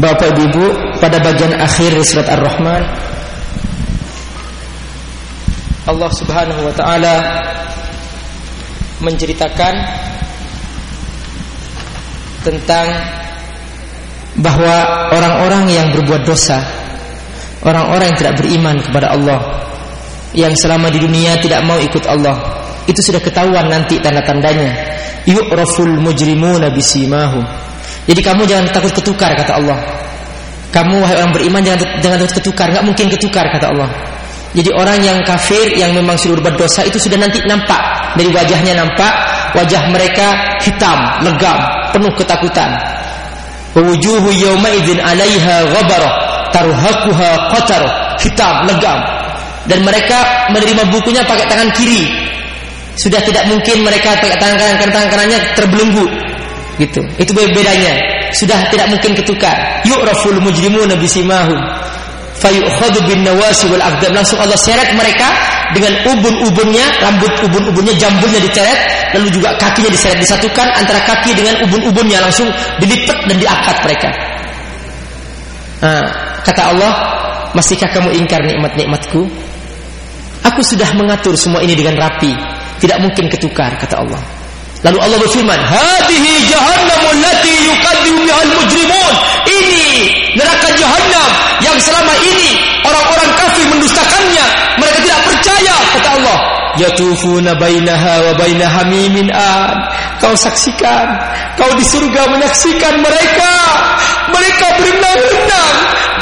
Bapak Ibu pada bagian akhir surat Ar-Rahman Allah Subhanahu wa taala menceritakan tentang bahwa orang-orang yang berbuat dosa, orang-orang yang tidak beriman kepada Allah, yang selama di dunia tidak mau ikut Allah, itu sudah ketahuan nanti tanda-tandanya. Yu'raful mujrimuna bisimahum. Jadi kamu jangan takut ketukar kata Allah. Kamu wahai orang beriman jangan jangan takut ketukar, enggak mungkin ketukar kata Allah. Jadi orang yang kafir yang memang sudah berdosa itu sudah nanti nampak dari wajahnya nampak wajah mereka hitam, legam, penuh ketakutan. Wujuhu yawma idzin 'alaiha ghabarah tarhaquha qatar, hitam, legam. Dan mereka menerima bukunya pakai tangan kiri. Sudah tidak mungkin mereka pakai tangan kanan tangan kanannya terbelenggu. Gitu. Itu bedanya. Sudah tidak mungkin ketukar. Yu'raful mujrimuna bisimahum fayukhadhu bin nawasi wal aqdam. Langsung Allah seret mereka dengan ubun-ubunnya rambut ubun-ubunnya jambulnya diceret lalu juga kakinya diseret disatukan antara kaki dengan ubun-ubunnya. Langsung dilipat dan diangkat mereka. Nah, kata Allah masihkah kamu ingkar nikmat-nikmatku? Aku sudah mengatur semua ini dengan rapi. Tidak mungkin ketukar kata Allah Lalu Allah berfirman, "Hadhihi jahannamul lati yuqaddimu bihal mujrimun." Ini neraka jahannam yang selama ini orang-orang kafir mendustakannya. Mereka tidak percaya kata Allah. Yatufuna bainaha wa baina hamimin an. Kau saksikan, kau di surga menyaksikan mereka. Mereka berenang-renang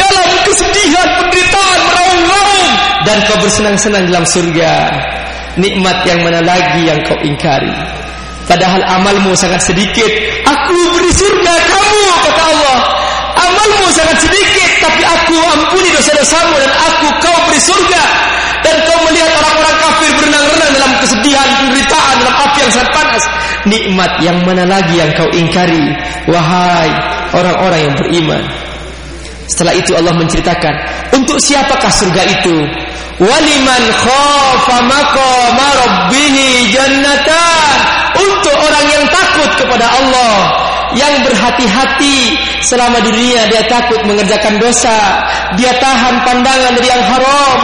dalam kesedihan, penderitaan, meraung-raung dan kau bersenang-senang dalam surga. Nikmat yang mana lagi yang kau ingkari? Padahal amalmu sangat sedikit. Aku beri surga kamu Kata Allah. Amalmu sangat sedikit Tapi aku ampuni dosa-dosamu Dan aku kau beri surga. Dan kau melihat orang-orang kafir Berenang-renang dalam kesedihan Penderitaan dalam api yang sangat panas. Nikmat yang mana lagi yang kau ingkari Wahai orang-orang yang beriman? Setelah itu Allah menceritakan Untuk siapakah surga itu Waliman khafa maqama rabbih jannatan. Untuk orang yang takut kepada Allah yang berhati-hati selama dunia dia takut mengerjakan dosa. Dia tahan pandangan dari yang haram.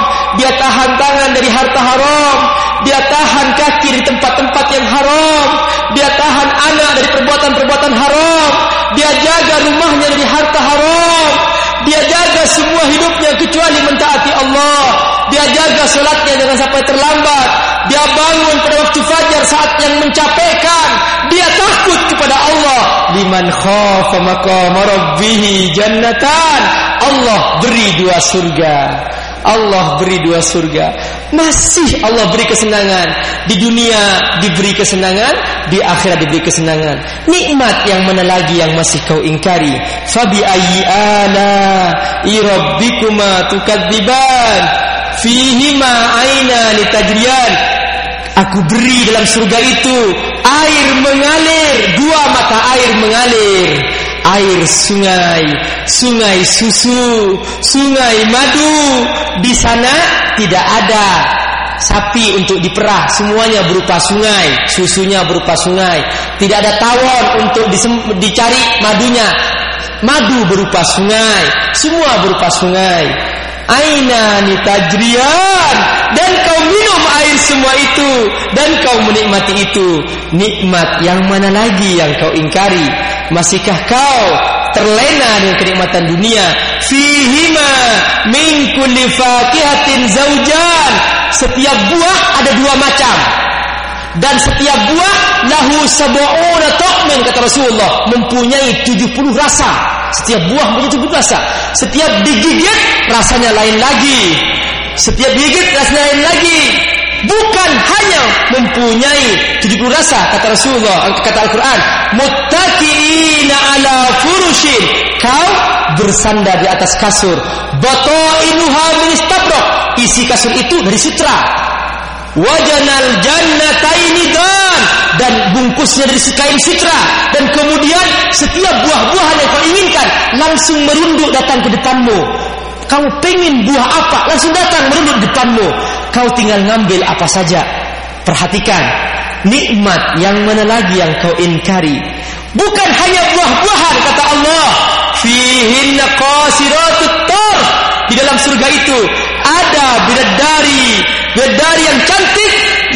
Dia tahan tangan dari harta haram. Dia tahan kaki di tempat-tempat yang haram. Dia tahan anak dari perbuatan-perbuatan haram. Dia jaga rumahnya dari harta haram dia jaga semua hidupnya kecuali mentaati Allah. Dia jaga solatnya jangan sampai terlambat. Dia bangun pada waktu fajar saat yang mencapaikan. Dia takut kepada Allah. Liman khafa maqama rabbih jannatan. Allah beri dua surga. Allah beri dua surga masih Allah beri kesenangan. Di dunia diberi kesenangan di akhirat diberi kesenangan. Nikmat yang mana lagi yang masih kau ingkari? Fabi ayyi ala rabbikuma tukadziban. Fihi ma aina litajriyan. Aku beri dalam surga itu air mengalir. Dua mata air mengalir air sungai sungai susu sungai madu di sana tidak ada sapi untuk diperah. Semuanya berupa sungai susunya berupa sungai. Tidak ada tawon untuk dicari madunya. Madu berupa sungai semua berupa sungai aina ni tajrian. Dan kau minum air semua itu. Dan kau menikmati itu. Nikmat yang mana lagi yang kau ingkari? Masihkah kau terlena dengan kenikmatan dunia? Fihima min kulli fakihatin zaujan setiap buah ada dua macam dan setiap buah lahu sab'una ta'min kata Rasulullah. Mempunyai 70 rasa. Setiap buah mempunyai 70 rasa. Setiap digigit rasanya lain lagi. Setiap gigit rasanya lain lagi. Bukan hanya mempunyai 70 rasa kata Rasulullah kata Al-Qur'an. Muttaqiina ala furushin. Kau bersandar di atas kasur. Batainuha min istabraq. Isi kasur itu dari sutra wajanal jannataini dan dan bungkusnya dari kain sutra. Dan kemudian setiap buah-buahan yang kau inginkan langsung merunduk datang ke depanmu. Kau pengen buah apa langsung datang merunduk depanmu. Kau tinggal ngambil apa saja. Perhatikan nikmat yang mana lagi yang kau inkari bukan hanya buah-buahan kata Allah. Fihin qasiratut tarf di dalam surga itu ada bidadari bidadari yang cantik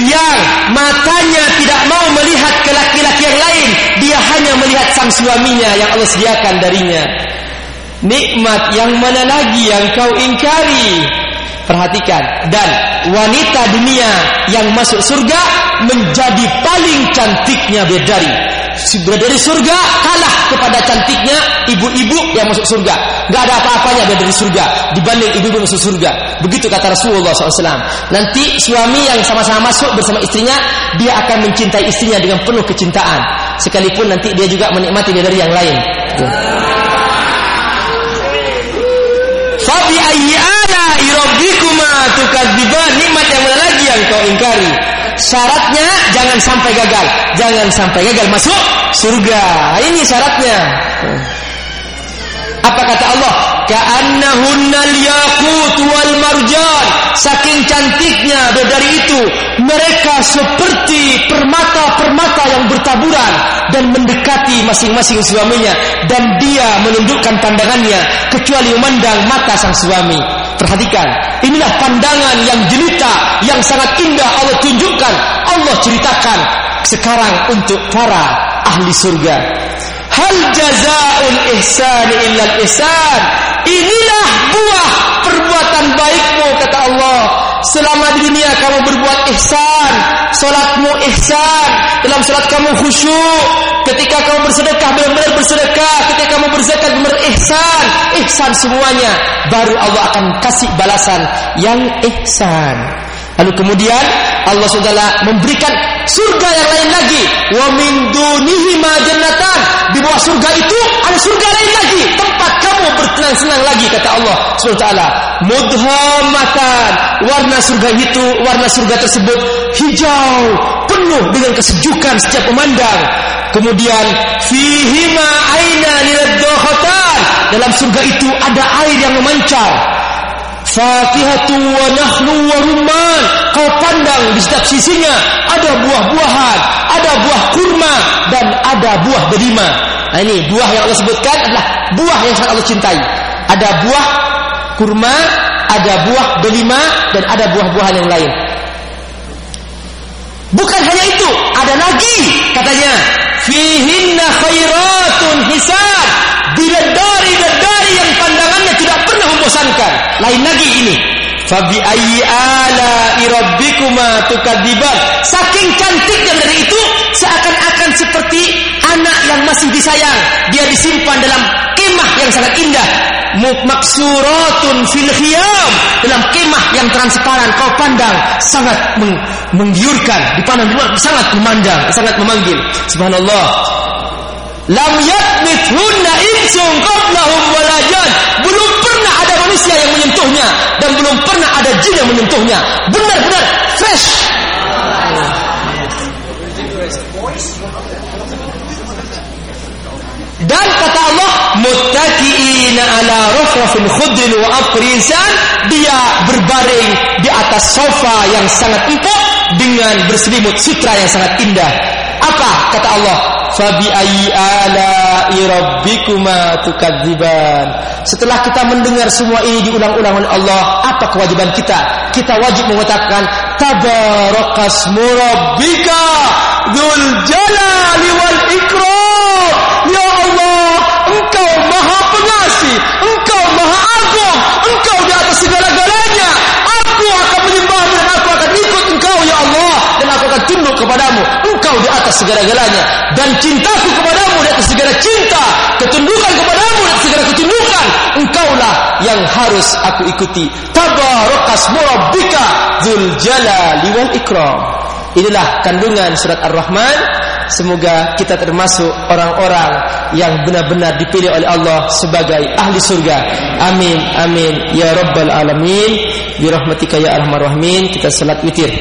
yang matanya tidak mau melihat ke laki-laki yang lain. Dia hanya melihat sang suaminya yang Allah sediakan darinya. Nikmat yang mana lagi yang kau ingkari? Perhatikan. Dan wanita dunia yang masuk surga menjadi paling cantiknya bidadari dari surga kalah kepada cantiknya ibu-ibu yang masuk surga. Gak ada apa-apanya dari surga dibanding ibu-ibu masuk surga. Begitu kata Rasulullah SAW. Nanti suami yang sama-sama masuk bersama istrinya, dia akan mencintai istrinya dengan penuh kecintaan. Sekalipun nanti dia juga menikmati dari yang lain. Fabi ayyi ala irabbikuma tukadziban nikmat yang mana lagi yang kau ingkari? Syaratnya jangan sampai gagal. Jangan sampai gagal masuk surga. Ini syaratnya. Apa kata Allah? Saking cantiknya dari itu, mereka seperti permata-permata yang bertaburan dan mendekati masing-masing suaminya dan dia menundukkan pandangannya kecuali memandang mata sang suami. Perhatikan, inilah pandangan yang jelita, yang sangat indah Allah tunjukkan, Allah ceritakan sekarang untuk para ahli surga. Hal jazaul ihsan illa ihsan. Inilah buah perbuatan baikmu kata Allah. Selama di dunia kamu berbuat ihsan, salatmu ihsan, dalam salat kamu khusyuk, ketika kamu bersedekah benar-benar bersedekah, ketika kamu berzakat benar ihsan, ihsan semuanya, baru Allah akan kasih balasan yang ihsan. Lalu kemudian Allah SWT memberikan surga yang lain lagi. Wa min dunihi ma jannatan. Di bawah surga itu ada surga lain lagi. Tempat kamu bersenang-senang lagi kata Allah SWT. Mudhamatan. Warna surga itu, warna surga tersebut hijau, penuh dengan kesejukan setiap memandang. Kemudian fihima aina lilad Dalam surga itu ada air yang memancar fakihatu wa nahlu wa rumman. Kau pandang di setiap sisinya. Ada buah-buahan ada buah kurma dan ada buah delima nah ini buah yang Allah sebutkan adalah buah yang sangat Allah cintai. Ada buah kurma ada buah delima dan ada buah-buahan yang lain. Bukan hanya itu ada lagi katanya. Fihinna khairatun yang pandangannya membosankan. Lain lagi ini. Fabi ayyi ala irabbikuma tukadziban. Saking cantiknya dari itu seakan-akan seperti anak yang masih disayang. Dia disimpan dalam kemah yang sangat indah. Maksuratun fil khiyam. Dalam kemah yang transparan kau pandang sangat meng menggiurkan, dipandang sangat memandang, sangat memanggil. Subhanallah. Lam yatmithunna insun qablahum walajan. Belum manusia yang menyentuhnya dan belum pernah ada jin yang menyentuhnya. Benar-benar fresh. Dan kata Allah, muttaqiina ala rafrafin khudrin wa afrisan, dia berbaring di atas sofa yang sangat empuk dengan berselimut sutra yang sangat indah. Apa kata Allah? Ayyi ala rabbikuma tukadziban. Setelah kita mendengar semua ini diulang-ulang oleh Allah, apa kewajiban kita? Kita wajib mengatakan tabarakasmu rabbika dzul jalali wal ikram. Ya Allah, Engkau Maha Pengasih, Engkau Maha Agung, Engkau di atas segala-galanya. Aku akan menyembahmu dan aku akan ikut Engkau ya Allah dan aku akan tunduk kepadamu. Engkau di atas segala-galanya dan cintaku kepadamu di atas segala cinta, ketundukan kepadamu di atas segala ketundukan. Engkaulah yang harus aku ikuti. Tabarakasmu rabbika dzul jalali wal ikram. Inilah kandungan surat Ar-Rahman. Semoga kita termasuk orang-orang yang benar-benar dipilih oleh Allah sebagai ahli surga. Amin, amin. Ya Rabbal Alamin. Birahmatika ya Arhamar Rahimin. Kita salat witir.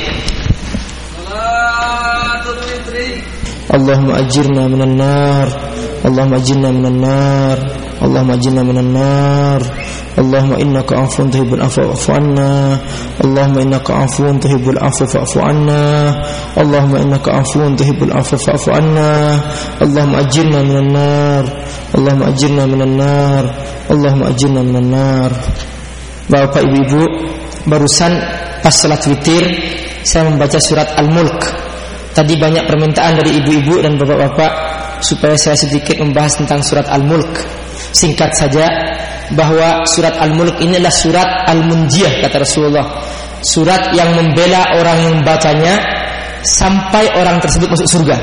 اللهم أجرنا من النار اللهم أجرنا من النار اللهم أجرنا من النار اللهم إنك عفو تحب العفو فاعف عنا اللهم إنك عفو تحب العفو فاعف عنا اللهم إنك عفو تحب العفو فاعف عنا اللهم أجرنا من النار Allahumma ajirna minan nar Allahumma ajirna minan nar Bapak ibu-ibu Barusan pas salat witir Saya membaca surat Al-Mulk Tadi banyak permintaan dari ibu-ibu dan bapak-bapak Supaya saya sedikit membahas tentang surat Al-Mulk. Singkat saja Bahawa surat Al-Mulk ini adalah surat Al-Munjiyah Kata Rasulullah. Surat yang membela orang yang bacanya Sampai orang tersebut masuk surga.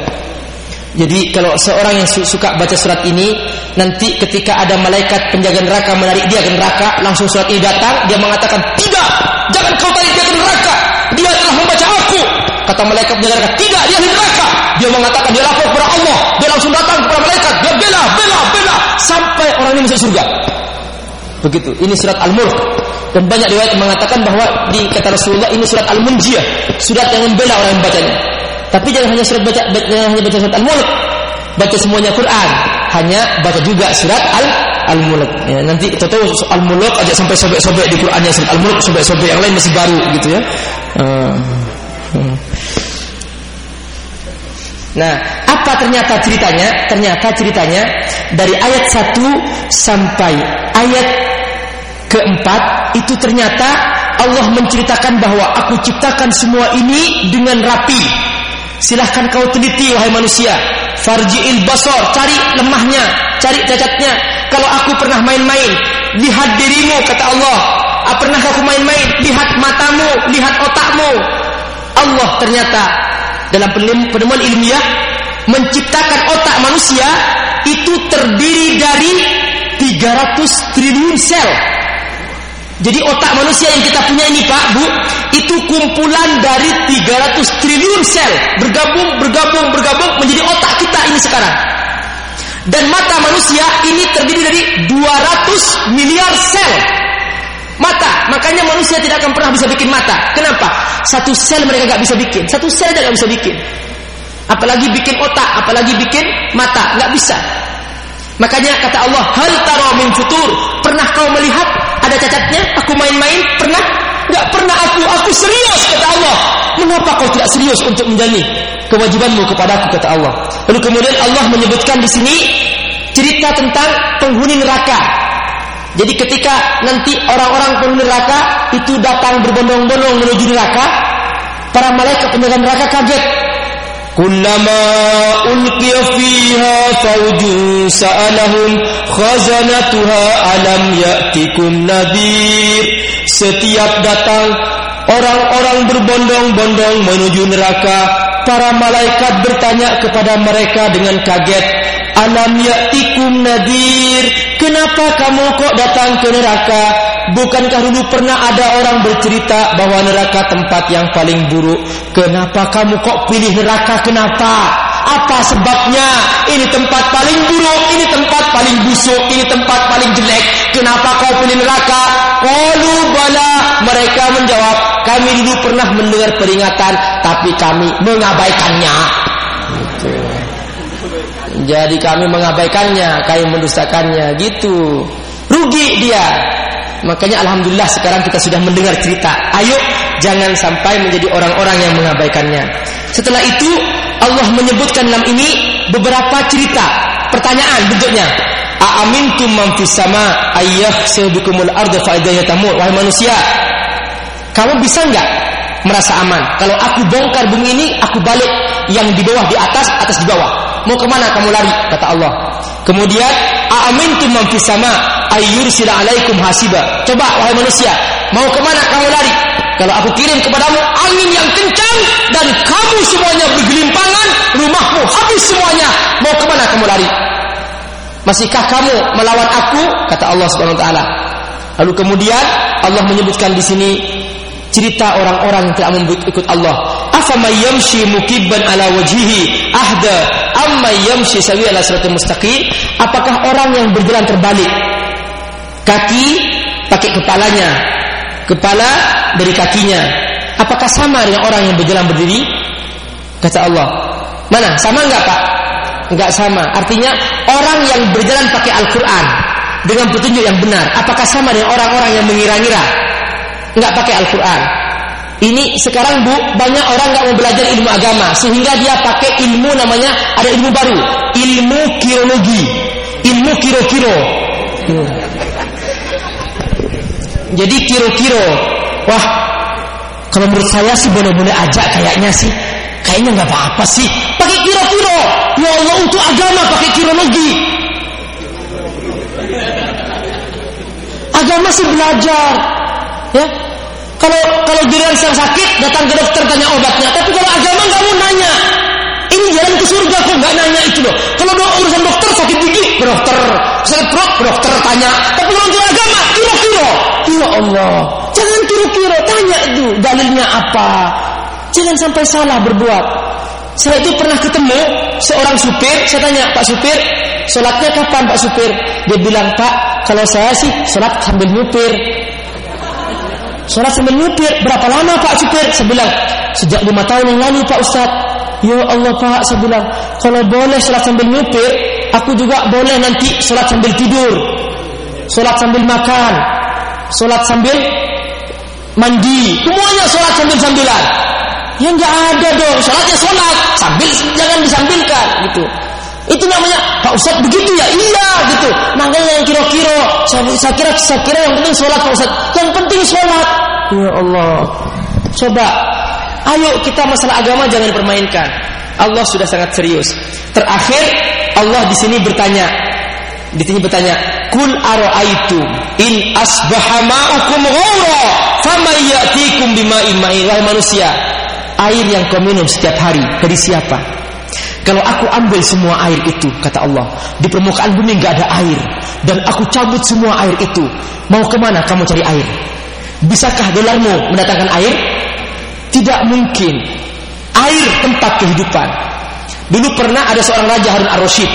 Jadi kalau seorang yang suka baca surat ini Nanti ketika ada malaikat penjaga neraka menarik dia ke neraka Langsung surat ini datang Dia mengatakan Tidak! Jangan kau tarik dia ke neraka! Dia telah membaca Kata malaikat neraka Tidak dia di neraka Dia mengatakan dia lapor kepada Allah. Dia langsung datang kepada malaikat. Dia bela, bela, bela. Sampai orang ini masuk surga. Begitu. Ini surat Al-Mulk. Dan banyak riwayat mengatakan bahawa Di kata Rasulullah Ini surat Al-Munjiyah. Surat yang membela orang yang bacanya. Tapi jangan hanya surat baca Jangan hanya baca surat Al-Mulk. Baca semuanya Quran. Hanya baca juga surat Al-Mulk Al-Mulk. Ya, Nanti kita tahu Al-Mulk Ajak sampai sobek-sobek di Qurannya Al-Mulk Sobek-sobek yang lain masih baru gitu ya. Uh. Nah, apa ternyata ceritanya? Ternyata ceritanya dari ayat 1 sampai ayat keempat itu ternyata Allah menceritakan bahwa aku ciptakan semua ini dengan rapi. Silahkan kau teliti wahai manusia. Farji'il basar, cari lemahnya, cari cacatnya. Kalau aku pernah main-main, lihat dirimu kata Allah. Ah, pernah aku main-main? Lihat matamu, lihat otakmu. Allah ternyata dalam penemuan ilmiah menciptakan otak manusia itu terdiri dari 300 triliun sel. Jadi otak manusia yang kita punya ini Pak, Bu, itu kumpulan dari 300 triliun sel bergabung, bergabung, bergabung menjadi otak kita ini sekarang. Dan mata manusia ini terdiri dari 200 miliar sel. Mata, makanya manusia tidak akan pernah bisa bikin mata. Kenapa? Satu sel mereka nggak bisa bikin, satu sel tidak bisa bikin. Apalagi bikin otak, apalagi bikin mata, nggak bisa. Makanya kata Allah, hal taro min futur. Pernah kau melihat ada cacatnya? Aku main-main, pernah? Nggak pernah aku, aku serius kata Allah. Mengapa kau tidak serius untuk menjalani kewajibanmu kepada aku kata Allah? Lalu kemudian Allah menyebutkan di sini cerita tentang penghuni neraka jadi ketika nanti orang-orang penghuni neraka itu datang berbondong-bondong menuju neraka, para malaikat penjaga neraka kaget. Kullama ulqiya fiha fawjun sa'alahum khazanatuha alam ya'tikum nadir. Setiap datang orang-orang berbondong-bondong menuju neraka, para malaikat bertanya kepada mereka dengan kaget, Alam ya'tikum nadir Kenapa kamu kok datang ke neraka? Bukankah dulu pernah ada orang bercerita Bahawa neraka tempat yang paling buruk? Kenapa kamu kok pilih neraka? Kenapa? Apa sebabnya? Ini tempat paling buruk Ini tempat paling busuk Ini tempat paling jelek. Kenapa kau pilih neraka? Qalu bala. Mereka menjawab Kami dulu pernah mendengar peringatan Tapi kami mengabaikannya. Itu jadi kami mengabaikannya, kami mendustakannya, gitu. Rugi dia. Makanya alhamdulillah sekarang kita sudah mendengar cerita. Ayo jangan sampai menjadi orang-orang yang mengabaikannya. Setelah itu Allah menyebutkan dalam ini beberapa cerita. Pertanyaan bentuknya. Aamintum man fis sama ayyah saybikumul arda fa tamur. Wahai manusia, kamu bisa enggak merasa aman? Kalau aku bongkar bumi ini, aku balik yang di bawah di atas, atas di bawah mau ke mana kamu lari? Kata Allah. Kemudian aamintum man fis sama ayyursil alaikum hasiba. Coba wahai manusia mau ke mana kamu lari? Kalau aku kirim kepadamu angin yang kencang dan kamu semuanya bergelimpangan rumahmu habis semuanya mau ke mana kamu lari? Masihkah kamu melawan aku? Kata Allah Subhanahu wa taala. Lalu kemudian Allah menyebutkan di sini cerita orang-orang yang tidak ikut Allah. Afa yamshi mukibban ala wajhihi ahda amma yamshi sawi ala siratal mustaqim? Apakah orang yang berjalan terbalik kaki pakai kepalanya, kepala dari kakinya? Apakah sama dengan orang yang berjalan berdiri? Kata Allah. Mana? Sama enggak, Pak? Enggak sama. Artinya orang yang berjalan pakai Al-Qur'an dengan petunjuk yang benar, apakah sama dengan orang-orang yang mengira-ngira nggak pakai Al-Quran. Ini sekarang bu banyak orang nggak mau belajar ilmu agama sehingga dia pakai ilmu namanya ada ilmu baru ilmu kirologi. Ilmu kiro-kiro. Hmm. Jadi kiro-kiro. Wah, kalau menurut saya sih boleh-boleh aja kayaknya sih. Kayaknya nggak apa-apa sih. Pakai kiro-kiro. Ya Allah untuk agama pakai kirologi. Agama sih belajar. Ya. Kalau kalau giliran sedang sakit datang ke dokter tanya obatnya. Tapi kalau agama nggak mau nanya. Ini jalan ke surga kok nggak nanya itu loh. Kalau do urusan dokter sakit gigi ke dokter, sakit perut ke dokter tanya. Tapi kalau agama kiro-kiro. Ya Allah, jangan kiro-kiro tanya itu dalilnya apa. Jangan sampai salah berbuat. Saya itu pernah ketemu seorang supir, saya tanya, Pak supir, sholatnya kapan Pak supir? Dia bilang, Pak, kalau saya sih sholat sambil nyupir. Sholat sambil nyupir, berapa lama Pak supir? Saya bilang, sejak lima tahun yang lalu Pak Ustaz. Ya Allah Pak, saya bilang, kalau boleh sholat sambil nyupir, aku juga boleh nanti sholat sambil tidur. Sholat sambil makan. Sholat sambil mandi. Semuanya sholat sambil-sambilan. Ya nggak ada dong, sholatnya sholat, sambil jangan disambilkan gitu. Itu namanya Pak Ustaz begitu ya? Iya gitu. Makanya yang kira-kira, saya kira saya kira yang penting sholat Pak Ustaz. Yang penting sholat. Ya Allah. Coba, ayo kita masalah agama jangan permainkan. Allah sudah sangat serius. Terakhir Allah di sini bertanya, di sini bertanya, Kul aro'aitu in asbaha ma'ukum ghawra faman ya'tikum bima'in ma'in wahai manusia air yang kau minum setiap hari dari siapa? Kalau aku ambil semua air itu, kata Allah, di permukaan bumi nggak ada air, dan aku cabut semua air itu, mau kemana kamu cari air? Bisakah dolarmu mendatangkan air? Tidak mungkin. Air tempat kehidupan. Dulu pernah ada seorang raja Harun ar-Rasyid.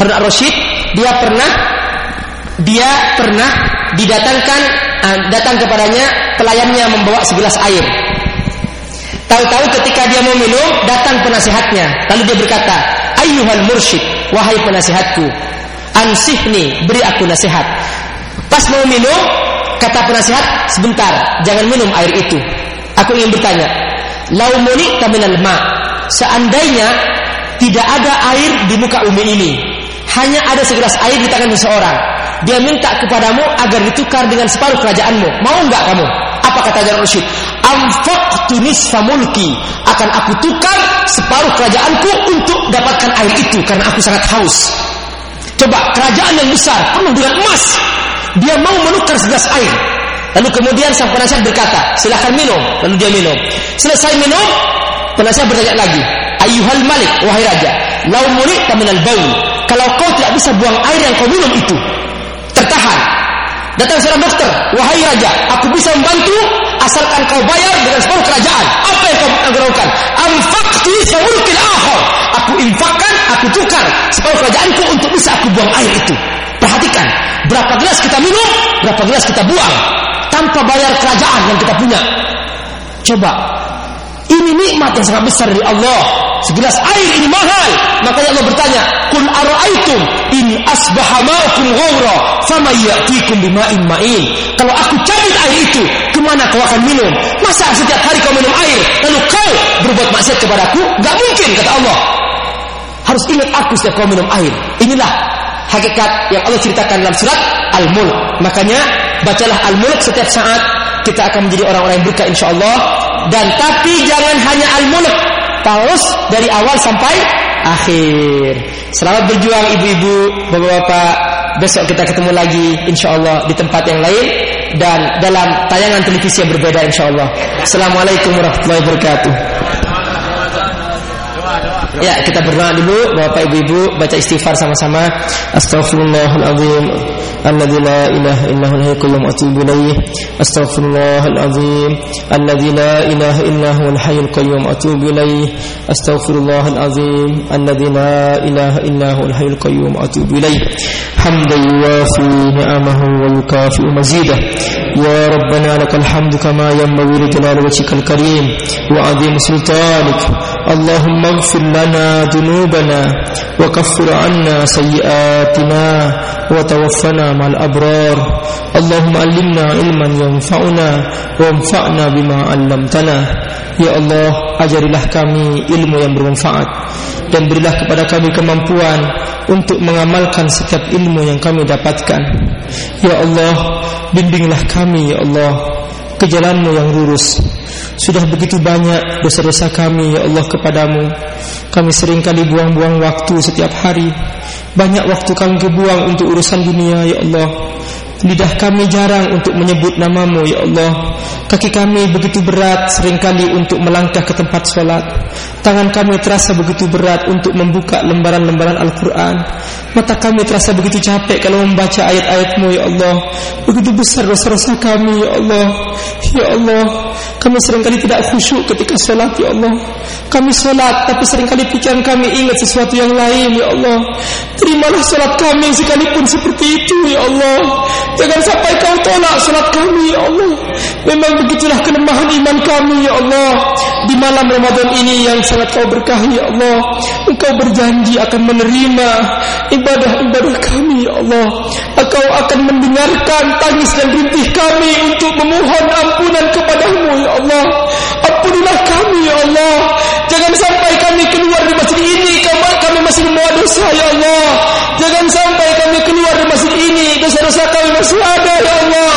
Harun ar-Rasyid dia pernah dia pernah didatangkan uh, datang kepadanya pelayannya membawa segelas air Tahu-tahu ketika dia mau minum, datang penasihatnya. Lalu dia berkata, Ayyuhal mursyid, wahai penasihatku, ansihni, beri aku nasihat. Pas mau minum, kata penasihat, sebentar, jangan minum air itu. Aku ingin bertanya, lau muni kaminal ma, seandainya tidak ada air di muka umi ini, hanya ada segelas air di tangan seseorang. Dia minta kepadamu agar ditukar dengan separuh kerajaanmu. Mau enggak kamu? Apa kata Jarul Rasyid? Anfaqtu nisfa mulki. Akan aku tukar separuh kerajaanku untuk dapatkan air itu karena aku sangat haus. Coba kerajaan yang besar penuh dengan emas. Dia mau menukar segelas air. Lalu kemudian sang penasihat berkata, silakan minum. Lalu dia minum. Selesai minum, penasihat bertanya lagi, Ayuhal Malik, wahai raja, lau murid minal bau. Kalau kau tidak bisa buang air yang kau minum itu, tertahan. Datang seorang dokter, wahai raja, aku bisa membantu asalkan kau bayar dengan separuh kerajaan. Apa yang kau lakukan? Anfaqtu sawulkil akhir. Aku infakkan, aku tukar separuh kerajaanku untuk bisa aku buang air itu. Perhatikan, berapa gelas kita minum, berapa gelas kita buang tanpa bayar kerajaan yang kita punya. Coba, ini nikmat yang sangat besar dari Allah. Segelas air ini mahal. Makanya Allah bertanya, "Qul ara'aitum in asbaha ma'ukum ghawra fama ya'tikum bima'in ma'in?" Kalau aku cabut air itu, kemana kau akan minum? Masa setiap hari kau minum air, lalu kau berbuat maksiat kepadaku? Gak mungkin kata Allah. Harus ingat aku setiap kau minum air. Inilah hakikat yang Allah ceritakan dalam surat Al-Mulk. Makanya bacalah Al-Mulk setiap saat kita akan menjadi orang-orang yang berkah insyaallah dan tapi jangan hanya Al-Mulk terus dari awal sampai akhir. Selamat berjuang ibu-ibu, bapak-bapak. Besok kita ketemu lagi insyaallah di tempat yang lain dan dalam tayangan televisi yang berbeda insyaallah. Assalamualaikum warahmatullahi wabarakatuh. Ya, ya, kita berdoa dulu Bapak Ibu-ibu baca istighfar sama-sama. Astaghfirullahal azim alladzi la ilaha illahu alhayyul qayyum atubu ilayh. Astaghfirullahal azim alladzi la ilaha illahu alhayyul qayyum atubu ilayh. Astaghfirullahal azim alladzi la ilaha illahu alhayyul qayyum atubu ilayh. Hamdan yuwafi ni'amahu wa yukafi mazidah. يا ربنا لك الحمد كما ينبغي لجلال وجهك الكريم وعظيم سلطانك اللهم اغفر لنا ذنوبنا وكفر عنا سيئاتنا وتوفنا مع الأبرار اللهم علمنا علما ينفعنا وانفعنا بما علمتنا Ya Allah, ajarilah kami ilmu yang bermanfaat dan berilah kepada kami kemampuan untuk mengamalkan setiap ilmu yang kami dapatkan. Ya Allah, bimbinglah kami ya Allah ke jalanmu yang lurus. Sudah begitu banyak dosa-dosa kami ya Allah kepadamu. Kami seringkali buang-buang waktu setiap hari. Banyak waktu kami kebuang untuk urusan dunia ya Allah. Lidah kami jarang untuk menyebut namamu ya Allah. Kaki kami begitu berat seringkali untuk melangkah ke tempat sholat Tangan kami terasa begitu berat untuk membuka lembaran-lembaran Al-Quran. Mata kami terasa begitu capek kalau membaca ayat-ayatmu ya Allah. Begitu besar dosa-dosa kami ya Allah. Ya Allah Kami seringkali tidak khusyuk ketika sholat ya Allah. Kami sholat tapi seringkali pikiran kami ingat sesuatu yang lain ya Allah. Terimalah sholat kami sekalipun seperti itu ya Allah Jangan sampai kau tolak salat kami ya Allah. Memang begitulah kelemahan iman kami ya Allah. Di malam Ramadan ini yang sangat kau berkahi ya Allah Engkau berjanji akan menerima ibadah-ibadah kami ya Allah. Engkau akan mendengarkan tangis dan rintih kami Untuk memohon ampunan kepadamu ya Allah. Ampunilah kami ya Allah. Jangan sampai kami keluar dari masjid ini Membawa dosa ya Allah. Jangan sampai kami keluar dari masjid ini. Dosa-dosa kami masih ada ya Allah.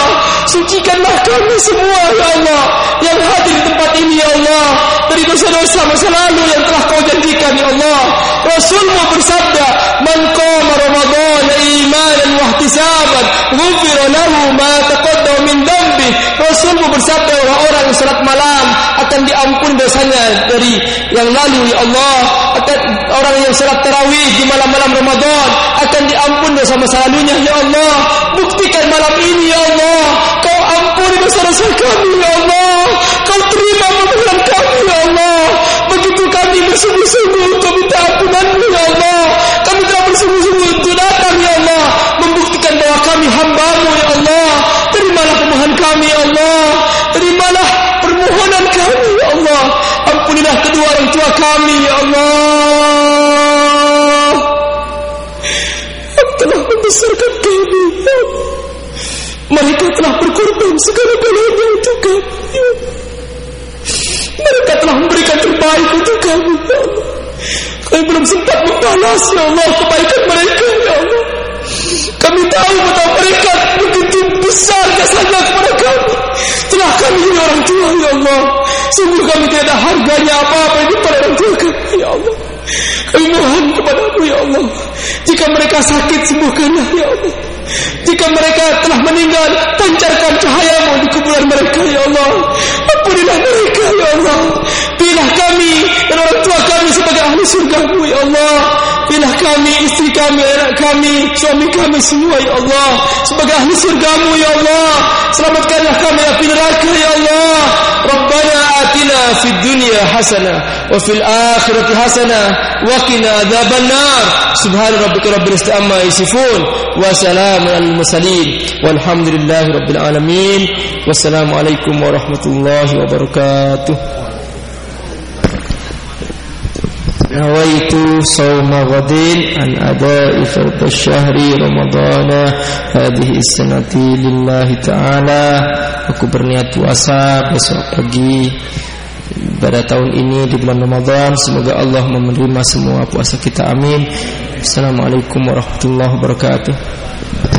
Sucikanlah kami semua ya Allah. Yang hadir di tempat ini ya Allah. Dari dosa-dosa masa lalu yang telah kau janjikan ya Allah. Rasulmu bersabda Man qama Ramadan imanan wahtisaban Ghufira lahu ma taqaddam min dambi Rasulmu bersabda orang-orang salat malam akan diampun dosanya dari yang lalu ya Allah. Akan orang yang salat tarawih di malam-malam Ramadan akan diampun dosa masa lalunya ya Allah. Buktikan malam ini ya Allah. Kau ampuni dosa-dosa kami ya Allah. Kau terima permohonan kami ya Allah. Begitu kami bersungguh-sungguh untuk minta ampunan orang tua kami ya Allah. Telah membesarkan kami ya mereka telah berkorban segala-galanya untuk kami ya mereka telah memberikan terbaik untuk kami ya kami belum sempat membalas ya Allah kebaikan mereka ya Allah. Kami tahu betapa mereka begitu besar jasanya kepada kami. Telah kami ini orang tua ya Allah sungguh kami tidak ada harganya apa-apa ini pada orang tua kami ya Allah. Kami mohon kepadamu ya Allah. Jika mereka sakit sembuhkanlah ya Allah. Jika mereka telah meninggal pancarkan cahayamu di kuburan mereka ya Allah. Ampunilah mereka ya Allah. Pilih kami dan orang tua kami sebagai ahli surga ya Allah. Pilih kami istri kami anak kami suami kami semua ya Allah. Sebagai ahli surga ya Allah. Selamatkanlah kami ya Rabbana atina الدنيا حسنة وفي الآخرة حسنة وقنا عذاب النار. سبحان ربك رب العزة عما يصفون وسلام على المرسلين والحمد لله رب العالمين. والسلام عليكم ورحمة الله وبركاته. نويت صوم غد عن أداء فرض الشهر رمضان. هذه السنة لله تعالى. aku berniat puasa besok pagi pada tahun ini di bulan Ramadan Semoga Allah menerima semua puasa kita. Amin. Assalamualaikum warahmatullahi wabarakatuh